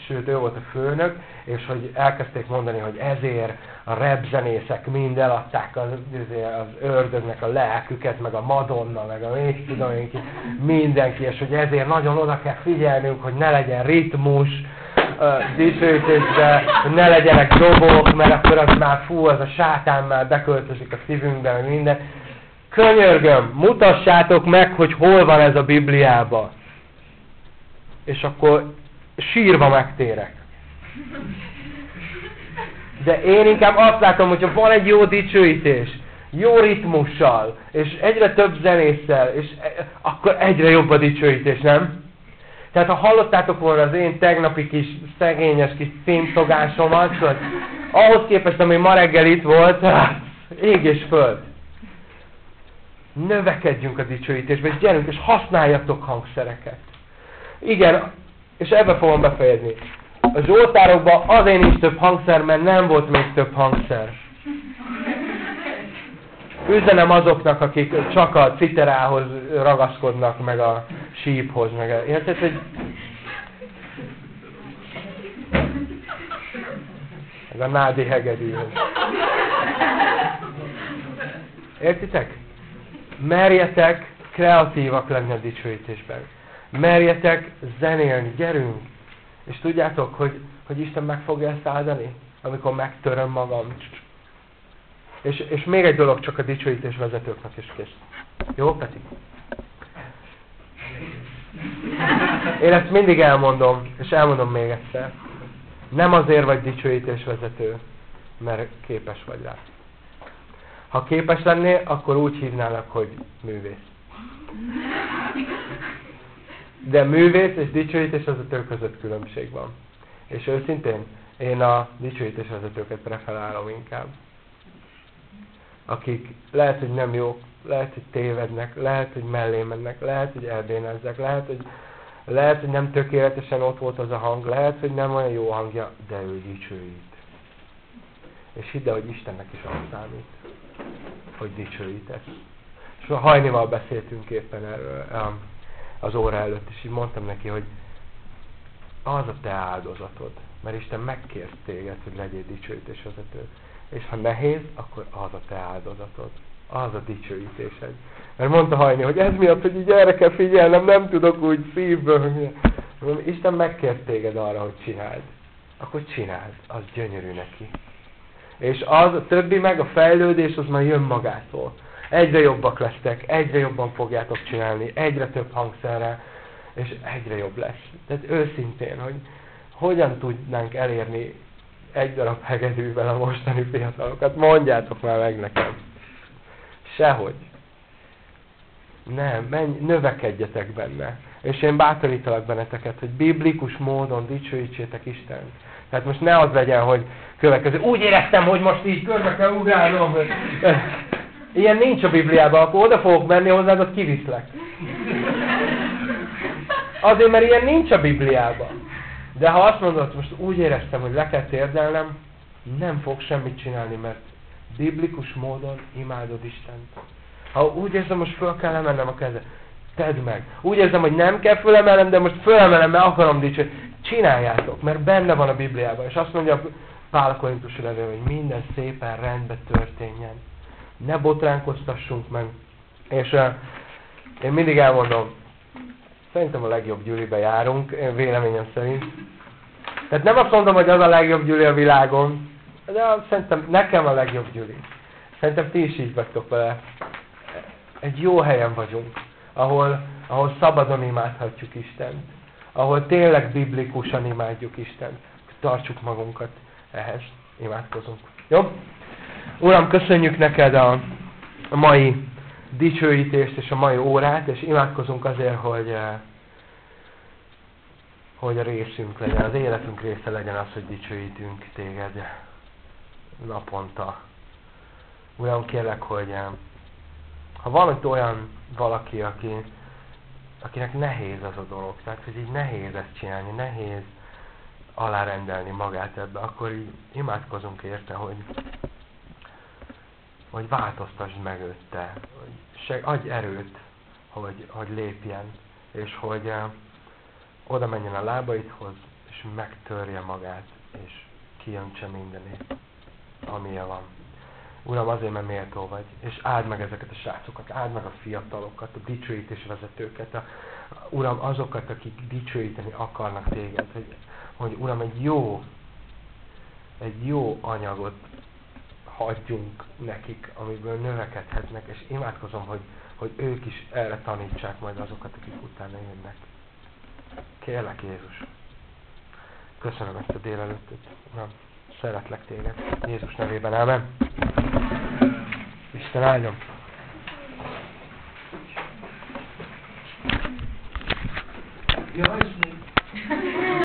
sőt ő volt a főnök, és hogy elkezdték mondani, hogy ezért a repzenészek mind eladták az, az ördögnek a lelküket, meg a Madonna, meg a még tudom én ki, mindenki, és hogy ezért nagyon oda kell figyelnünk, hogy ne legyen ritmus, dicsőítésbe, ne legyenek dobok, mert akkor az már fú, az a sátán már beköltözik a szívünkbe, minden. Könyörgöm, mutassátok meg, hogy hol van ez a Bibliában. És akkor sírva megtérek. De én inkább azt látom, hogyha van egy jó dicsőítés, jó ritmussal, és egyre több zenésszel, és e, akkor egyre jobb a dicsőítés, nem? Tehát ha hallottátok volna az én tegnapi kis szegényes kis címtogásomat, hogy ahhoz képest, ami ma reggel itt volt, hát, ég és föld. Növekedjünk a dicsőítésbe, és gyerünk, és használjatok hangszereket. Igen, és ebbe fogom befejezni. A Zsoltárokban azért nincs több hangszer, mert nem volt még több hangszer. Üzenem azoknak, akik csak a citerához ragaszkodnak, meg a síphoz, meg a... Érted, hogy... Ez a nádi hegedűhöz. Értitek? Merjetek kreatívak lenni a dicsőítésben. Merjetek zenélni, gyerünk! És tudjátok, hogy, hogy Isten meg fogja ezt áldani? Amikor megtöröm magam. És, és még egy dolog csak a dicsőítés vezetőknek is kész. Jó, Peti? Én ezt mindig elmondom, és elmondom még egyszer. Nem azért vagy dicsőítés vezető, mert képes vagy rá. Ha képes lennél, akkor úgy hívnálak, hogy művész. De művész és dicsőítés vezető között különbség van. És őszintén, én a dicsőítés vezetőket preferálom inkább. Akik lehet, hogy nem jók, lehet, hogy tévednek, lehet, hogy mellé mennek, lehet, hogy elbénezzek, lehet, hogy, lehet, hogy nem tökéletesen ott volt az a hang, lehet, hogy nem olyan jó hangja, de ő dicsőít. És hidd el, hogy Istennek is azt számít, hogy dicsőítesz. És a hajnival beszéltünk éppen erről az óra előtt, és így mondtam neki, hogy az a te áldozatod, mert Isten megkért téged, hogy legyél dicsőítésvezető. És ha nehéz, akkor az a te áldozatod. Az a dicsőítésed. Mert mondta hajni, hogy ez miatt, hogy így erre kell figyelnem, nem tudok úgy szívből. Isten megkért téged arra, hogy csináld. Akkor csináld, az gyönyörű neki. És az, a többi meg, a fejlődés, az már jön magától. Egyre jobbak lesztek, egyre jobban fogjátok csinálni, egyre több hangszerrel, és egyre jobb lesz. Tehát őszintén, hogy hogyan tudnánk elérni egy darab hegedűvel a mostani fiatalokat. Mondjátok már meg nekem. Sehogy. Nem, menj, növekedjetek benne. És én bátorítalak benneteket, hogy biblikus módon dicsőítsétek Istent. Tehát most ne az legyen, hogy következő. Úgy éreztem, hogy most így körbe kell ugrálnom. Ilyen nincs a Bibliában, akkor oda fogok menni hozzád, ott kiviszlek. Azért, mert ilyen nincs a Bibliában. De ha azt mondod, most úgy éreztem, hogy le kell térdelnem, nem fog semmit csinálni, mert biblikus módon imádod Istent. Ha úgy érzem, most föl kell emelnem a kezed, tedd meg. Úgy érzem, hogy nem kell fölemelnem, de most fölemelem, mert akarom dicsérni. Csináljátok, mert benne van a Bibliában. És azt mondja Pál Korintus hogy minden szépen rendbe történjen. Ne botránkoztassunk meg. És uh, én mindig elmondom, szerintem a legjobb gyűlibe járunk, véleményem szerint. Tehát nem azt mondom, hogy az a legjobb gyűli a világon, de szerintem nekem a legjobb gyűli. Szerintem ti is így vagytok vele. Egy jó helyen vagyunk, ahol, ahol szabadon imádhatjuk Istent. Ahol tényleg biblikusan imádjuk Istent. Tartsuk magunkat ehhez. Imádkozunk. Jó? Uram, köszönjük neked a, mai dicsőítést és a mai órát, és imádkozunk azért, hogy, eh, hogy a részünk legyen, az életünk része legyen az, hogy dicsőítünk téged naponta. Uram, kérlek, hogy eh, ha van itt olyan valaki, aki, akinek nehéz az a dolog, tehát hogy így nehéz ezt csinálni, nehéz alárendelni magát ebbe, akkor így imádkozunk érte, hogy, hogy változtasd meg őt te, seg, adj erőt, hogy, hogy lépjen, és hogy uh, oda menjen a lábaidhoz, és megtörje magát, és kijöntse mindenét, amilyen van. Uram, azért, mert méltó vagy, és áld meg ezeket a srácokat, áld meg a fiatalokat, a dicsőítés vezetőket, a, Uram, azokat, akik dicsőíteni akarnak téged, hogy, hogy Uram, egy jó, egy jó anyagot hagyjunk nekik, amiből növekedhetnek, és imádkozom, hogy, hogy ők is erre tanítsák majd azokat, akik utána jönnek. Kérlek Jézus, köszönöm ezt a délelőttet. Uram, szeretlek téged. Jézus nevében, amen. Isten áldjon. Jaj,